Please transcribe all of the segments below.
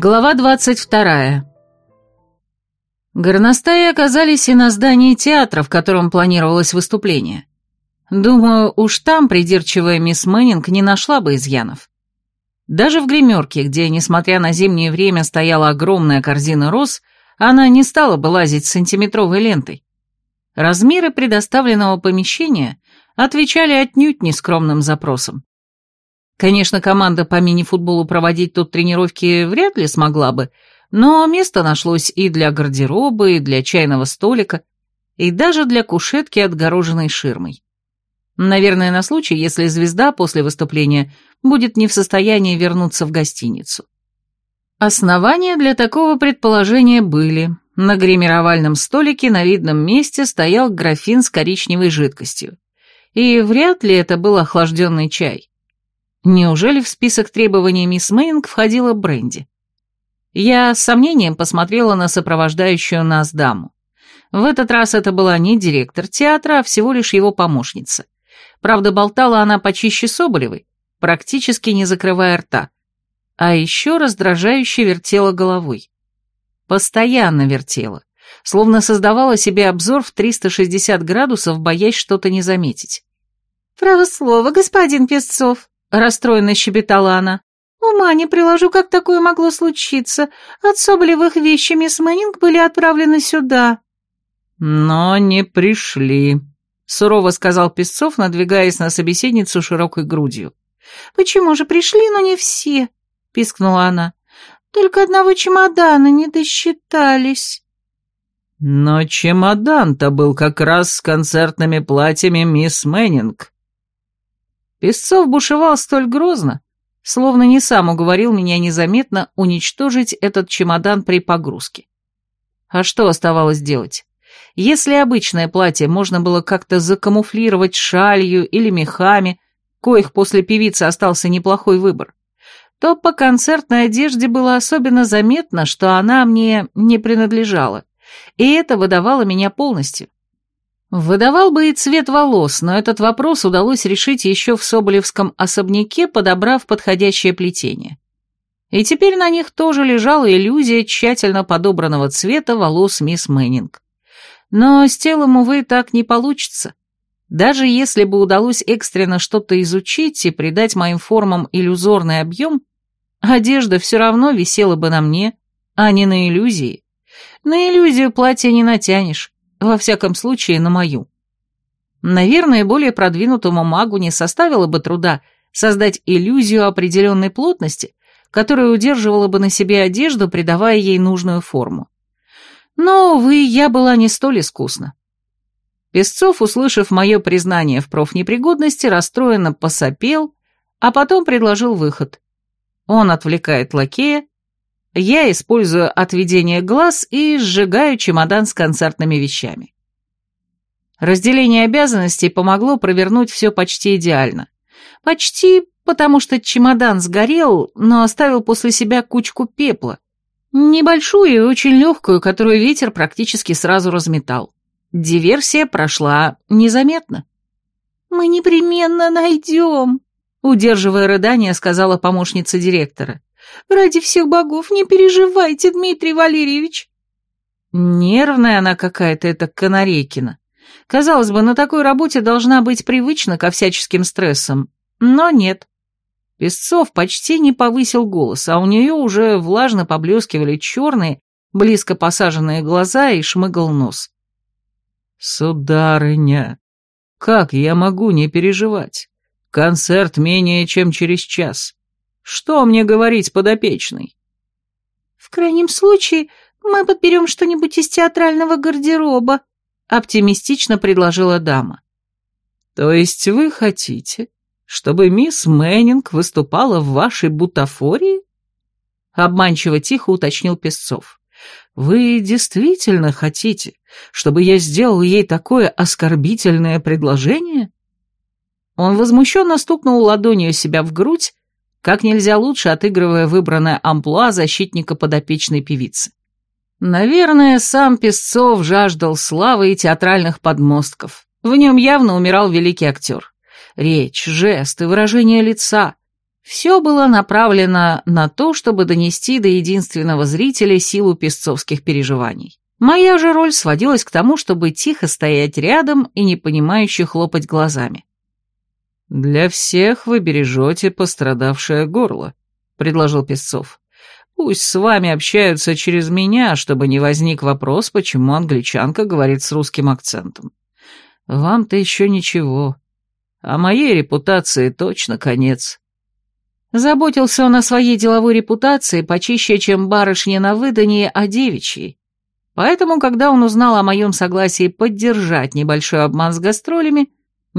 Глава двадцать вторая. Горностаи оказались и на здании театра, в котором планировалось выступление. Думаю, уж там придирчивая мисс Мэннинг не нашла бы изъянов. Даже в гримерке, где, несмотря на зимнее время, стояла огромная корзина роз, она не стала бы лазить с сантиметровой лентой. Размеры предоставленного помещения отвечали отнюдь нескромным запросам. Конечно, команда по мини-футболу проводить тут тренировки вряд ли смогла бы, но место нашлось и для гардероба, и для чайного столика, и даже для кушетки, отгороженной ширмой. Наверное, на случай, если звезда после выступления будет не в состоянии вернуться в гостиницу. Основания для такого предположения были. На гримировальном столике на видном месте стоял графин с коричневой жидкостью. И вряд ли это был охлажденный чай. Неужели в список требований мисс Мейнг входила бренди? Я с сомнением посмотрела на сопровождающую нас даму. В этот раз это была не директор театра, а всего лишь его помощница. Правда, болтала она почище Соболевой, практически не закрывая рта. А еще раздражающе вертела головой. Постоянно вертела, словно создавала себе обзор в 360 градусов, боясь что-то не заметить. «Право слово, господин Песцов», — расстроенно щебетала она. «Ума не приложу, как такое могло случиться. От Соболевых вещи мисс Мэннинг были отправлены сюда». «Но не пришли», — сурово сказал Песцов, надвигаясь на собеседницу широкой грудью. «Почему же пришли, но не все?» — пискнула она. «Только одного чемодана не досчитались». «Но чемодан-то был как раз с концертными платьями мисс Мэннинг», Песцов бушевал столь грозно, словно не сам уговорил меня незаметно уничтожить этот чемодан при погрузке. А что оставалось делать? Если обычное платье можно было как-то закамуфлировать шалью или мехами, коих после певицы остался неплохой выбор, то по концертной одежде было особенно заметно, что она мне не принадлежала, и это выдавало меня полностью. Выдавал бы и цвет волос, но этот вопрос удалось решить еще в Соболевском особняке, подобрав подходящее плетение. И теперь на них тоже лежала иллюзия тщательно подобранного цвета волос мисс Мэннинг. Но с телом, увы, так не получится. Даже если бы удалось экстренно что-то изучить и придать моим формам иллюзорный объем, одежда все равно висела бы на мне, а не на иллюзии. На иллюзию платья не натянешь во всяком случае, на мою. Наверное, более продвинутому магу не составило бы труда создать иллюзию определенной плотности, которая удерживала бы на себе одежду, придавая ей нужную форму. Но, увы, я была не столь искусна. Песцов, услышав мое признание в профнепригодности, расстроенно посопел, а потом предложил выход. Он отвлекает лакея, я использую отведение глаз и сжигаю чемодан с концертными вещами. Разделение обязанностей помогло провернуть все почти идеально. Почти потому, что чемодан сгорел, но оставил после себя кучку пепла. Небольшую и очень легкую, которую ветер практически сразу разметал. Диверсия прошла незаметно. «Мы непременно найдем», — удерживая рыдание, сказала помощница директора. Ради всех богов, не переживайте, Дмитрий Валерьевич. Нервная она какая-то, эта Канарейкина. Казалось бы, на такой работе должна быть привычна ко всяческим стрессам, но нет. Песцов почти не повысил голос, а у нее уже влажно поблескивали черные, близко посаженные глаза и шмыгал нос. «Сударыня, как я могу не переживать? Концерт менее чем через час. Что мне говорить подопечный? В крайнем случае, мы подберем что-нибудь из театрального гардероба, оптимистично предложила дама. То есть вы хотите, чтобы мисс Мэннинг выступала в вашей бутафории? Обманчиво тихо уточнил Песцов. Вы действительно хотите, чтобы я сделал ей такое оскорбительное предложение? Он возмущенно стукнул ладонью себя в грудь как нельзя лучше отыгрывая выбранное амплуа защитника подопечной певицы. Наверное, сам Песцов жаждал славы и театральных подмостков. В нем явно умирал великий актер. Речь, жесты, выражение лица Все было направлено на то, чтобы донести до единственного зрителя силу песцовских переживаний. Моя же роль сводилась к тому, чтобы тихо стоять рядом и непонимающе хлопать глазами. «Для всех вы бережете пострадавшее горло», — предложил Песцов. «Пусть с вами общаются через меня, чтобы не возник вопрос, почему англичанка говорит с русским акцентом. Вам-то еще ничего, а моей репутации точно конец». Заботился он о своей деловой репутации почище, чем барышня на выданье о девичьей. Поэтому, когда он узнал о моем согласии поддержать небольшой обман с гастролями,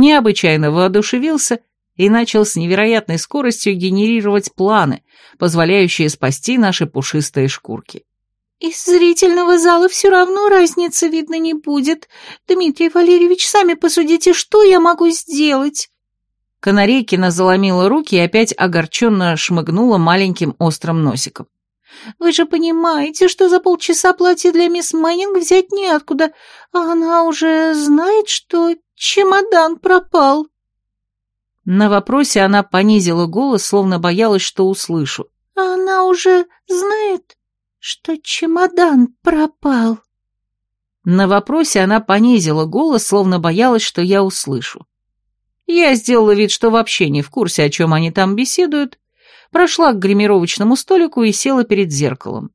необычайно воодушевился и начал с невероятной скоростью генерировать планы, позволяющие спасти наши пушистые шкурки. «Из зрительного зала все равно разницы видно не будет. Дмитрий Валерьевич, сами посудите, что я могу сделать?» Канарейкина заломила руки и опять огорченно шмыгнула маленьким острым носиком. Вы же понимаете, что за полчаса платье для мисс Мэннинг взять неоткуда, а она уже знает, что чемодан пропал». На вопросе она понизила голос, словно боялась, что услышу. «Она уже знает, что чемодан пропал». На вопросе она понизила голос, словно боялась, что я услышу. Я сделала вид, что вообще не в курсе, о чем они там беседуют, прошла к гримировочному столику и села перед зеркалом.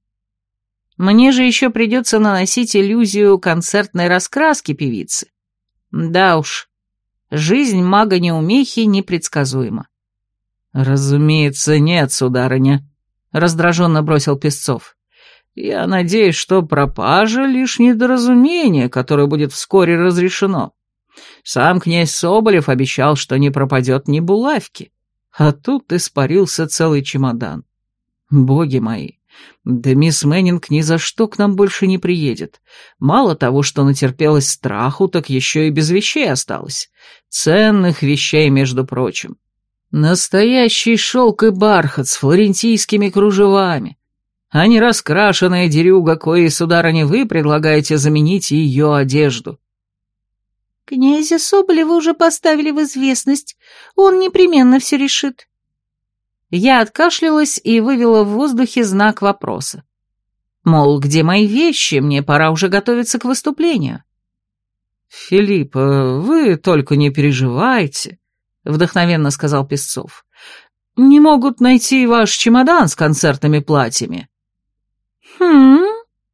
Мне же еще придется наносить иллюзию концертной раскраски певицы. Да уж, жизнь мага-неумехи непредсказуема. «Разумеется, нет, сударыня», — раздраженно бросил Песцов. «Я надеюсь, что пропажа — лишь недоразумение, которое будет вскоре разрешено. Сам князь Соболев обещал, что не пропадет ни булавки. А тут испарился целый чемодан. Боги мои, да мисс Мэннинг ни за что к нам больше не приедет. Мало того, что натерпелась страху, так еще и без вещей осталось. Ценных вещей, между прочим. Настоящий шелк и бархат с флорентийскими кружевами. А не раскрашенная дерюга, коей, сударыня, вы предлагаете заменить ее одежду. «Князя Соболева уже поставили в известность. Он непременно все решит». Я откашлялась и вывела в воздухе знак вопроса. Мол, где мои вещи, мне пора уже готовиться к выступлению. «Филипп, вы только не переживайте», — вдохновенно сказал Песцов. «Не могут найти ваш чемодан с концертными платьями». «Хм...»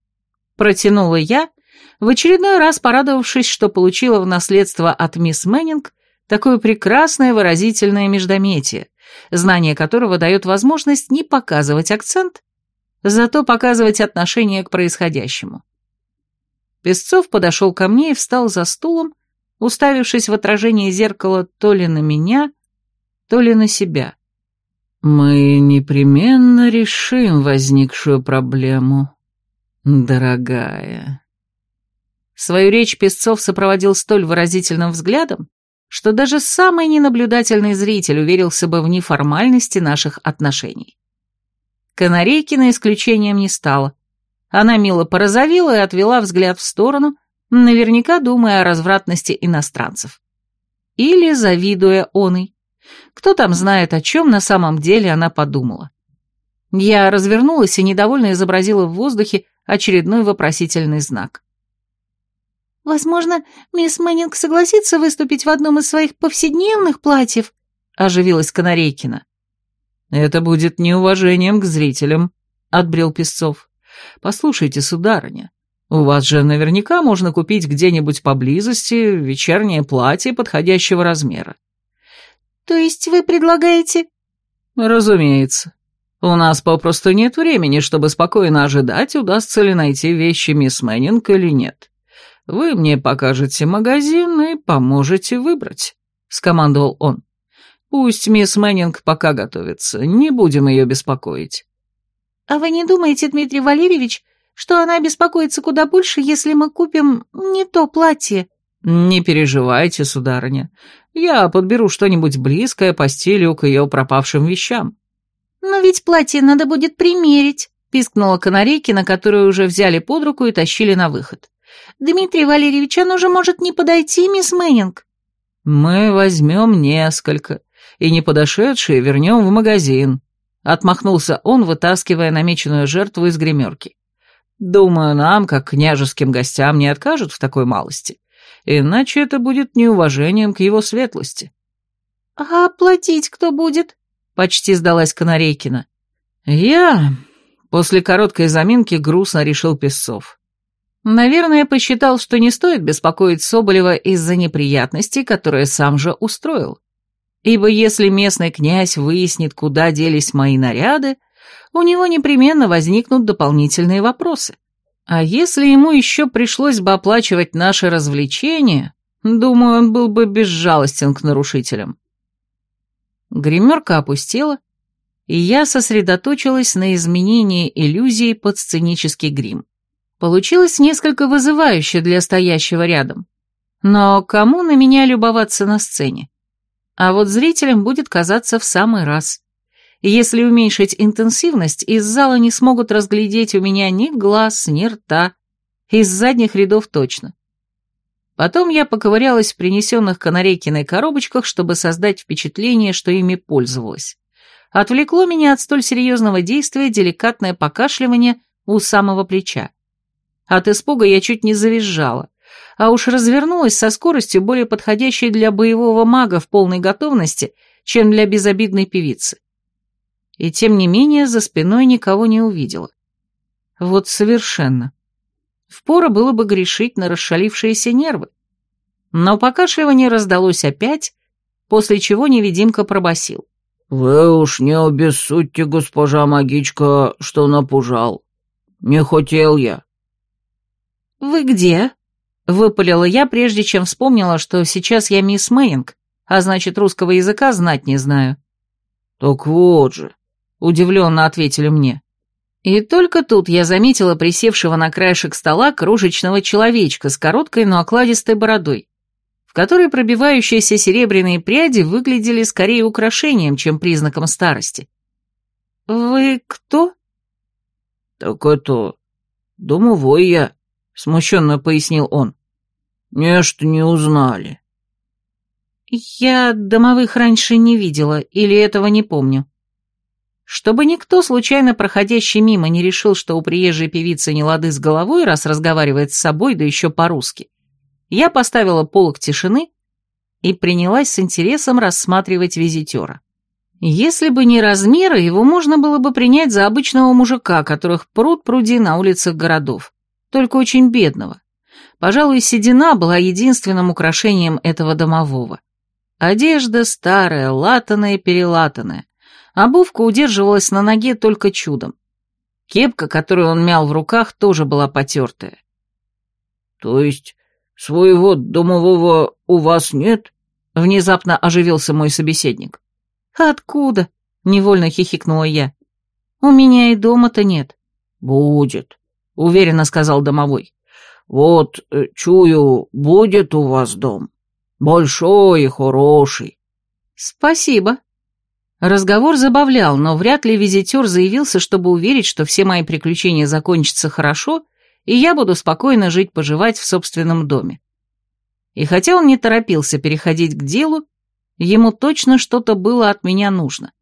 — протянула я, в очередной раз порадовавшись, что получила в наследство от мисс Мэннинг такое прекрасное выразительное междометие, знание которого дает возможность не показывать акцент, зато показывать отношение к происходящему. Песцов подошел ко мне и встал за стулом, уставившись в отражение зеркала то ли на меня, то ли на себя. «Мы непременно решим возникшую проблему, дорогая», Свою речь Песцов сопроводил столь выразительным взглядом, что даже самый ненаблюдательный зритель уверился бы в неформальности наших отношений. Канарейкина исключением не стала. Она мило порозовела и отвела взгляд в сторону, наверняка думая о развратности иностранцев. Или завидуя оной. Кто там знает, о чем на самом деле она подумала. Я развернулась и недовольно изобразила в воздухе очередной вопросительный знак. «Возможно, мисс Мэннинг согласится выступить в одном из своих повседневных платьев?» — оживилась Канарейкина. «Это будет неуважением к зрителям», — отбрел Песцов. «Послушайте, сударыня, у вас же наверняка можно купить где-нибудь поблизости вечернее платье подходящего размера». «То есть вы предлагаете...» «Разумеется. У нас попросту нет времени, чтобы спокойно ожидать, удастся ли найти вещи мисс Мэннинг или нет». Вы мне покажете магазин и поможете выбрать», — скомандовал он. «Пусть мисс Мэннинг пока готовится, не будем ее беспокоить». «А вы не думаете, Дмитрий Валерьевич, что она беспокоится куда больше, если мы купим не то платье?» «Не переживайте, сударыня. Я подберу что-нибудь близкое по стилю к ее пропавшим вещам». «Но ведь платье надо будет примерить», — пискнула Канарейкина, которую уже взяли под руку и тащили на выход. Дмитрий Валерьевич, оно же может не подойти, мисс Мэннинг». «Мы возьмем несколько. и не подошедшие вернем в магазин», — отмахнулся он, вытаскивая намеченную жертву из гримерки. «Думаю, нам, как княжеским гостям, не откажут в такой малости, иначе это будет неуважением к его светлости». «А платить кто будет?» — почти сдалась Канарейкина. «Я...» — после короткой заминки грустно решил Песцов. Наверное, посчитал, что не стоит беспокоить Соболева из-за неприятностей, которые сам же устроил. Ибо если местный князь выяснит, куда делись мои наряды, у него непременно возникнут дополнительные вопросы. А если ему еще пришлось бы оплачивать наши развлечения, думаю, он был бы безжалостен к нарушителям. Гримерка опустела, и я сосредоточилась на изменении иллюзии под сценический грим. Получилось несколько вызывающе для стоящего рядом. Но кому на меня любоваться на сцене? А вот зрителям будет казаться в самый раз. Если уменьшить интенсивность, из зала не смогут разглядеть у меня ни глаз, ни рта. Из задних рядов точно. Потом я поковырялась в принесенных канарейкиной коробочках, чтобы создать впечатление, что ими пользовалась. Отвлекло меня от столь серьезного действия деликатное покашливание у самого плеча. От испуга я чуть не завизжала, а уж развернулась со скоростью, более подходящей для боевого мага в полной готовности, чем для безобидной певицы. И тем не менее за спиной никого не увидела. Вот совершенно. Впору было бы грешить на расшалившиеся нервы. Но покашливание раздалось опять, после чего невидимка пробасил. «Вы уж не обессудьте, госпожа магичка, что напужал. Не хотел я. «Вы где?» — выпалила я, прежде чем вспомнила, что сейчас я мисс Мэнинг, а значит, русского языка знать не знаю. «Так вот же», — удивленно ответили мне. И только тут я заметила присевшего на краешек стола крошечного человечка с короткой, но окладистой бородой, в которой пробивающиеся серебряные пряди выглядели скорее украшением, чем признаком старости. «Вы кто?» «Так это... домовой я», — смущенно пояснил он. «Нечто не узнали». «Я домовых раньше не видела, или этого не помню». Чтобы никто, случайно проходящий мимо, не решил, что у приезжей певицы не лады с головой, раз разговаривает с собой, да еще по-русски, я поставила полок тишины и принялась с интересом рассматривать визитера. Если бы не размеры, его можно было бы принять за обычного мужика, которых пруд пруди на улицах городов только очень бедного. Пожалуй, седина была единственным украшением этого домового. Одежда старая, латаная-перелатанная. Обувка удерживалась на ноге только чудом. Кепка, которую он мял в руках, тоже была потертая. «То есть своего домового у вас нет?» — внезапно оживился мой собеседник. «Откуда?» — невольно хихикнула я. «У меня и дома-то нет». «Будет», — уверенно сказал домовой. «Вот, э, чую, будет у вас дом. Большой и хороший». «Спасибо». Разговор забавлял, но вряд ли визитер заявился, чтобы уверить, что все мои приключения закончатся хорошо, и я буду спокойно жить-поживать в собственном доме. И хотя он не торопился переходить к делу, ему точно что-то было от меня нужно.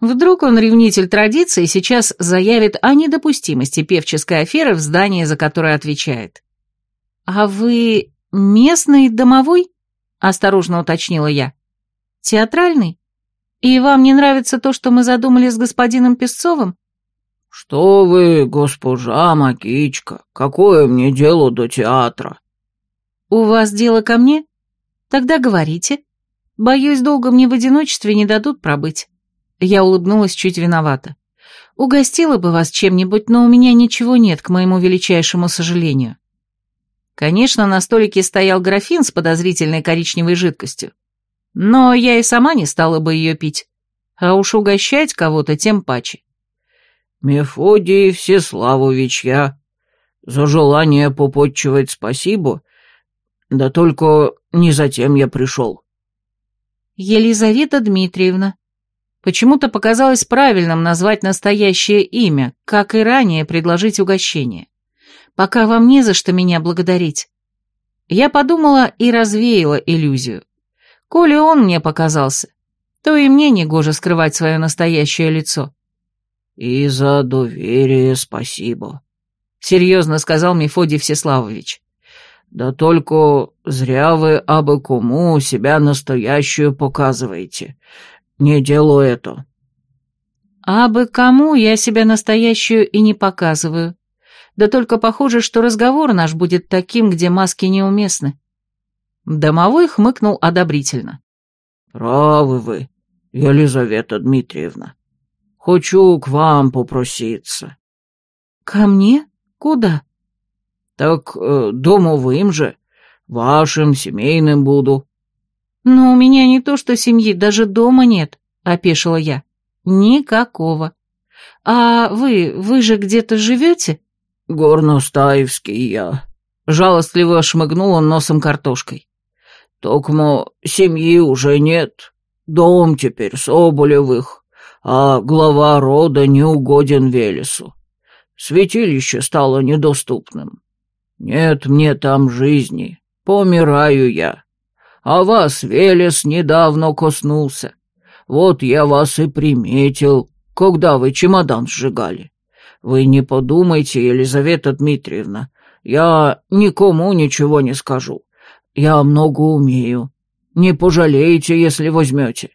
Вдруг он ревнитель традиции сейчас заявит о недопустимости певческой аферы в здании, за которое отвечает. «А вы местный домовой?» — осторожно уточнила я. «Театральный? И вам не нравится то, что мы задумали с господином Песцовым?» «Что вы, госпожа Макичка, какое мне дело до театра?» «У вас дело ко мне? Тогда говорите. Боюсь, долго мне в одиночестве не дадут пробыть». Я улыбнулась чуть виновато. «Угостила бы вас чем-нибудь, но у меня ничего нет, к моему величайшему сожалению». Конечно, на столике стоял графин с подозрительной коричневой жидкостью, но я и сама не стала бы ее пить, а уж угощать кого-то тем паче. «Мефодий Всеславович, я за желание попотчевать спасибо, да только не затем я пришел». «Елизавета Дмитриевна», Почему-то показалось правильным назвать настоящее имя, как и ранее предложить угощение. Пока вам не за что меня благодарить. Я подумала и развеяла иллюзию. Коли он мне показался, то и мне негоже скрывать свое настоящее лицо. «И за доверие спасибо», — серьезно сказал Мефодий Всеславович. «Да только зря вы абы кому себя настоящую показываете. Не делаю это». «Абы кому я себя настоящую и не показываю. Да только похоже, что разговор наш будет таким, где маски неуместны». Домовой хмыкнул одобрительно. «Правы вы, Елизавета Дмитриевна. Хочу к вам попроситься». «Ко мне? Куда?» «Так э, домовым же, вашим, семейным буду». «Но у меня не то что семьи, даже дома нет», — опешила я. «Никакого. А вы, вы же где-то живете?» «Горностаевский я», — жалостливо шмыгнул он носом картошкой. «Токмо семьи уже нет, дом теперь Соболевых, а глава рода не угоден Велесу. Святилище стало недоступным. Нет мне там жизни, помираю я. А вас Велес недавно коснулся. Вот я вас и приметил, когда вы чемодан сжигали. Вы не подумайте, Елизавета Дмитриевна, я никому ничего не скажу. Я много умею. Не пожалеете, если возьмете.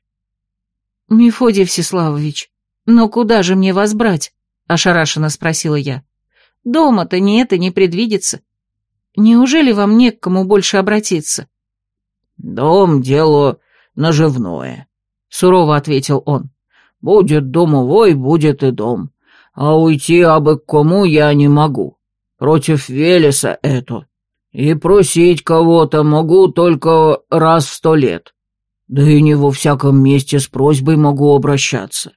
«Мефодий Всеславович, но куда же мне вас брать?» — ошарашенно спросила я. «Дома-то нет и не предвидится. Неужели вам не к кому больше обратиться?» «Дом — дело наживное», — сурово ответил он. «Будет домовой, будет и дом. А уйти абы к кому я не могу. Против Велеса это. И просить кого-то могу только раз в сто лет. Да и не во всяком месте с просьбой могу обращаться.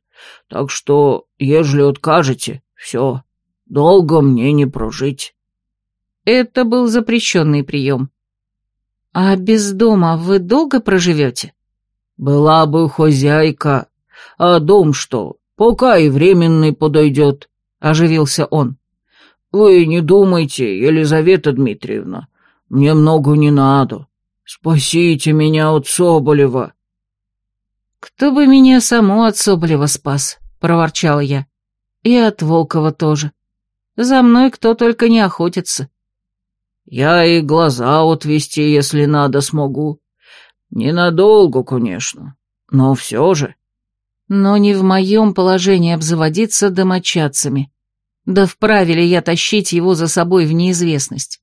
Так что, ежели откажете, все, долго мне не прожить». Это был запрещенный прием. «А без дома вы долго проживете?» «Была бы хозяйка. А дом что, пока и временный подойдет», — оживился он. «Вы не думайте, Елизавета Дмитриевна, мне много не надо. Спасите меня от Соболева!» «Кто бы меня саму от Соболева спас?» — проворчала я. «И от Волкова тоже. За мной кто только не охотится». «Я и глаза отвести, если надо, смогу. Ненадолго, конечно, но все же». «Но не в моем положении обзаводиться домочадцами. Да вправе ли я тащить его за собой в неизвестность?»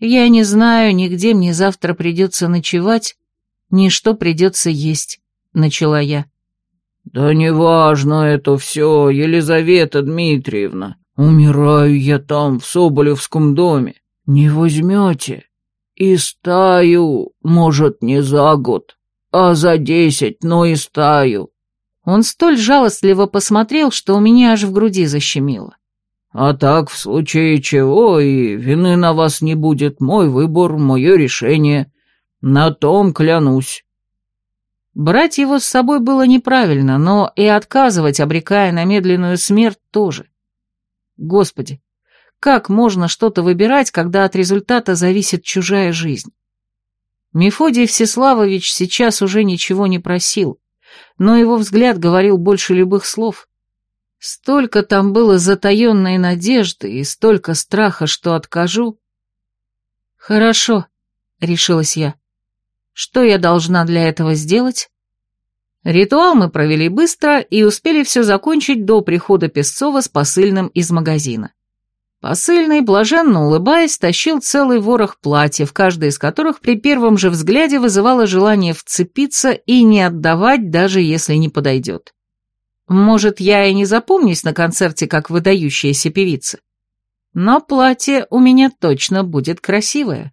Я не знаю, ни где мне завтра придется ночевать, ни что придется есть, — начала я. Да неважно это все, Елизавета Дмитриевна. Умираю я там, в Соболевском доме. Не возьмете. И стаю, может, не за год, а за десять, но и стаю. Он столь жалостливо посмотрел, что у меня аж в груди защемило. А так, в случае чего, и вины на вас не будет, мой выбор, мое решение. На том клянусь». Брать его с собой было неправильно, но и отказывать, обрекая на медленную смерть, тоже. Господи, как можно что-то выбирать, когда от результата зависит чужая жизнь? Мефодий Всеславович сейчас уже ничего не просил, но его взгляд говорил больше любых слов. Столько там было затаенной надежды и столько страха, что откажу. Хорошо, решилась я. Что я должна для этого сделать? Ритуал мы провели быстро и успели все закончить до прихода Песцова с посыльным из магазина. Посыльный, блаженно улыбаясь, тащил целый ворох платьев, каждое из которых при первом же взгляде вызывало желание вцепиться и не отдавать, даже если не подойдет. Может, я и не запомнюсь на концерте как выдающаяся певица. Но платье у меня точно будет красивое.